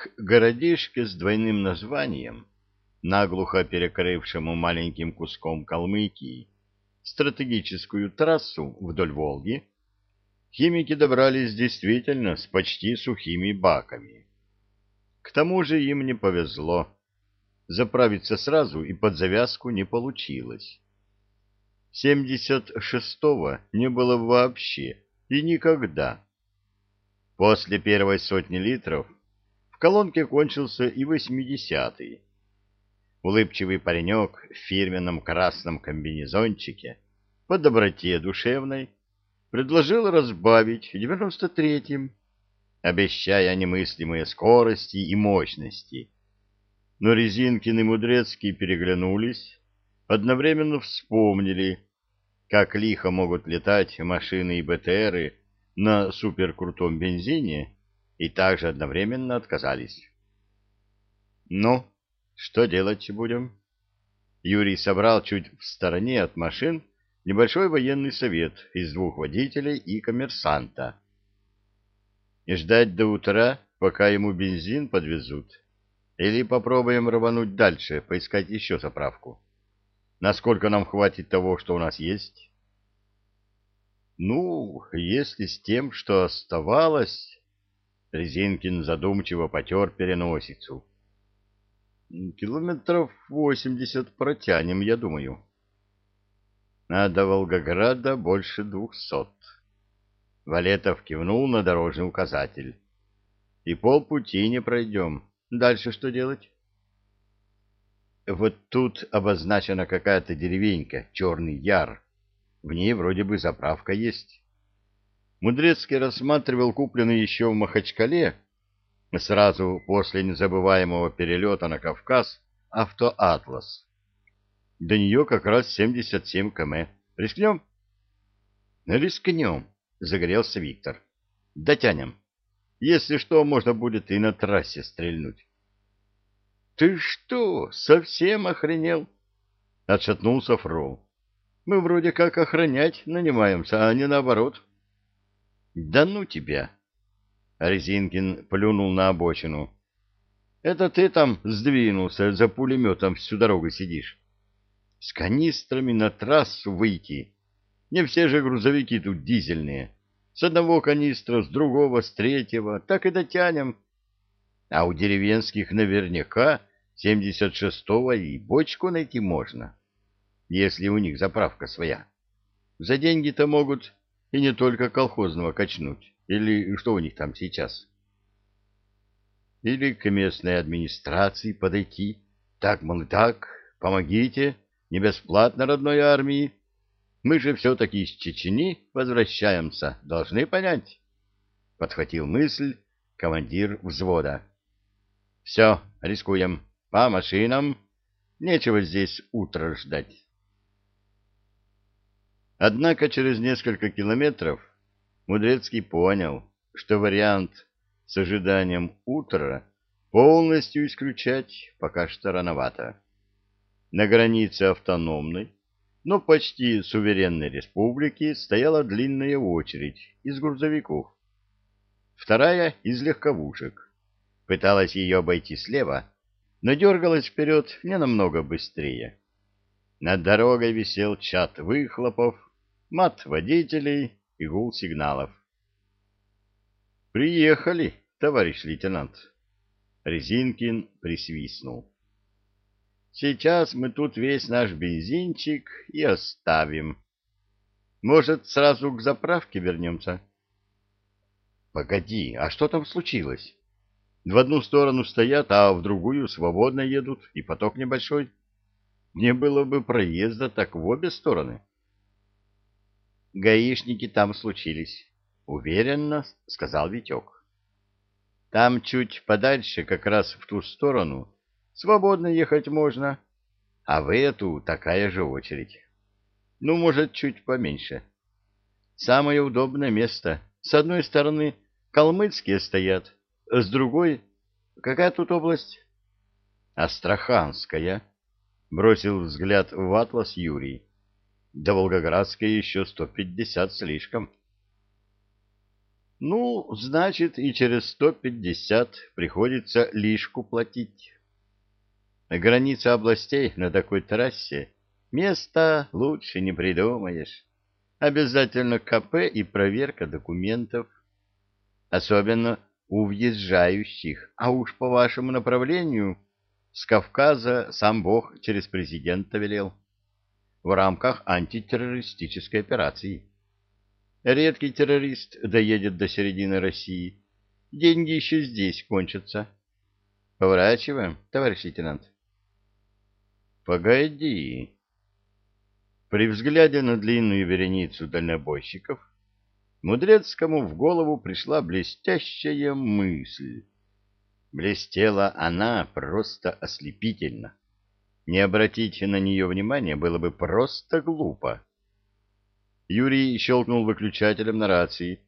К городишке с двойным названием, наглухо перекрывшему маленьким куском Калмыкии стратегическую трассу вдоль Волги, химики добрались действительно с почти сухими баками. К тому же им не повезло. Заправиться сразу и под завязку не получилось. 76-го не было вообще и никогда. После первой сотни литров колонке кончился и 80-й. Улыбчивый паренек в фирменном красном комбинезончике по доброте душевной предложил разбавить 93-м, обещая немыслимые скорости и мощности. Но Резинкин и Мудрецкий переглянулись, одновременно вспомнили, как лихо могут летать машины и БТРы на суперкрутом бензине, и также одновременно отказались. «Ну, что делать будем?» Юрий собрал чуть в стороне от машин небольшой военный совет из двух водителей и коммерсанта. И ждать до утра, пока ему бензин подвезут? Или попробуем рвануть дальше, поискать еще заправку? Насколько нам хватит того, что у нас есть? Ну, если с тем, что оставалось... Резинкин задумчиво потер переносицу. Километров восемьдесят протянем, я думаю. А до Волгограда больше двухсот. Валетов кивнул на дорожный указатель. И полпути не пройдем. Дальше что делать? Вот тут обозначена какая-то деревенька, Черный Яр. В ней вроде бы заправка есть. Мудрецкий рассматривал купленный еще в Махачкале, сразу после незабываемого перелета на Кавказ, автоатлас. До нее как раз 77 км. Рискнем? Рискнем, загорелся Виктор. Дотянем. Если что, можно будет и на трассе стрельнуть. Ты что, совсем охренел? Отшатнулся Фрол. Мы вроде как охранять нанимаемся, а не наоборот. Да ну тебя! Резинкин плюнул на обочину. Это ты там сдвинулся, за пулеметом всю дорогу сидишь. С канистрами на трассу выйти. Не все же грузовики тут дизельные. С одного канистра, с другого, с третьего. Так и дотянем. А у деревенских наверняка 76-го и бочку найти можно, если у них заправка своя. За деньги-то могут и не только колхозного качнуть. Или что у них там сейчас? Или к местной администрации подойти. Так, мол, так, помогите, не бесплатно родной армии. Мы же все-таки из Чечни возвращаемся, должны понять. Подхватил мысль командир взвода. Все, рискуем. По машинам. Нечего здесь утро ждать. Однако через несколько километров Мудрецкий понял, что вариант с ожиданием утра полностью исключать пока что рановато. На границе автономной, но почти суверенной республики стояла длинная очередь из грузовиков. Вторая — из легковушек. Пыталась ее обойти слева, но дергалась вперед не намного быстрее. Над дорогой висел чат выхлопов, мат водителей и гул сигналов. «Приехали, товарищ лейтенант!» Резинкин присвистнул. «Сейчас мы тут весь наш бензинчик и оставим. Может, сразу к заправке вернемся?» «Погоди, а что там случилось?» В одну сторону стоят, а в другую свободно едут, и поток небольшой. Не было бы проезда, так в обе стороны. Гаишники там случились, уверенно сказал Витек. Там чуть подальше, как раз в ту сторону, свободно ехать можно, а в эту такая же очередь. Ну, может, чуть поменьше. Самое удобное место. С одной стороны калмыцкие стоят, с другой... Какая тут область? Астраханская. Бросил взгляд в атлас Юрий. До Волгоградской еще сто пятьдесят слишком. Ну, значит, и через сто пятьдесят приходится лишку платить. Граница областей на такой трассе места лучше не придумаешь. Обязательно КП и проверка документов. Особенно у въезжающих, а уж по вашему направлению с Кавказа сам Бог через президента велел в рамках антитеррористической операции. Редкий террорист доедет до середины России. Деньги еще здесь кончатся. Поворачиваем, товарищ лейтенант. Погоди. При взгляде на длинную вереницу дальнобойщиков Мудрецкому в голову пришла блестящая мысль. Блестела она просто ослепительно. Не обратить на нее внимания было бы просто глупо. Юрий щелкнул выключателем на рации.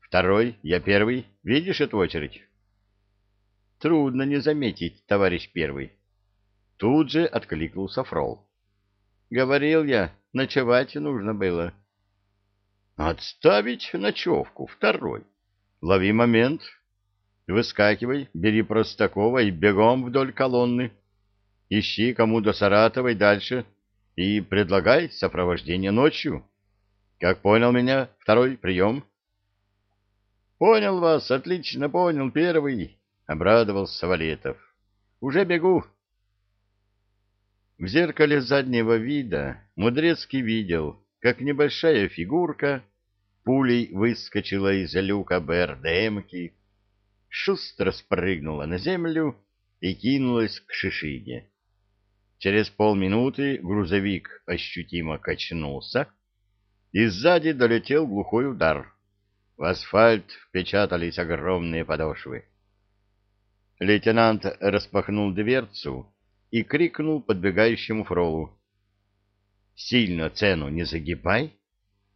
«Второй, я первый. Видишь эту очередь?» «Трудно не заметить, товарищ первый». Тут же откликнулся Фрол. «Говорил я, ночевать нужно было». «Отставить ночевку, второй. Лови момент. Выскакивай, бери Простакова и бегом вдоль колонны. Ищи, кому до Саратова и дальше, и предлагай сопровождение ночью». Как понял меня, второй прием? — Понял вас, отлично понял, первый, — обрадовался Валетов. — Уже бегу. В зеркале заднего вида Мудрецкий видел, как небольшая фигурка пулей выскочила из люка БРДМки, шустро спрыгнула на землю и кинулась к шишиге. Через полминуты грузовик ощутимо качнулся, и сзади долетел глухой удар. В асфальт впечатались огромные подошвы. Лейтенант распахнул дверцу и крикнул подбегающему фролу. — Сильно цену не загибай.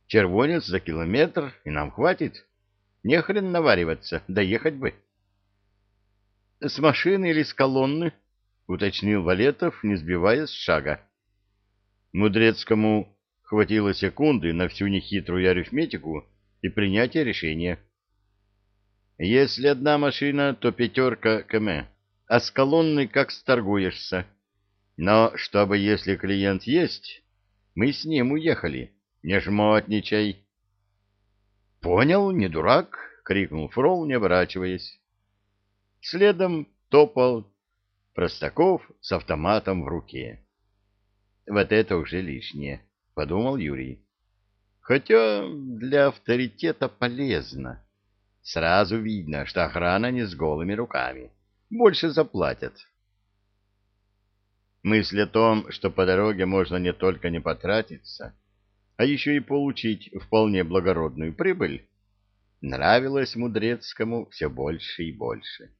Червонец за километр, и нам хватит. Не хрен навариваться, доехать бы. — С машины или с колонны? — уточнил Валетов, не сбиваясь с шага. Мудрецкому Хватило секунды на всю нехитрую арифметику и принятие решения. Если одна машина, то пятерка км, а с колонной как сторгуешься. Но чтобы, если клиент есть, мы с ним уехали. Не жмотничай. — Понял, не дурак, — крикнул Фрол, не оборачиваясь. Следом топал Простаков с автоматом в руке. Вот это уже лишнее. — подумал Юрий. Хотя для авторитета полезно. Сразу видно, что охрана не с голыми руками. Больше заплатят. Мысль о том, что по дороге можно не только не потратиться, а еще и получить вполне благородную прибыль, нравилась Мудрецкому все больше и больше.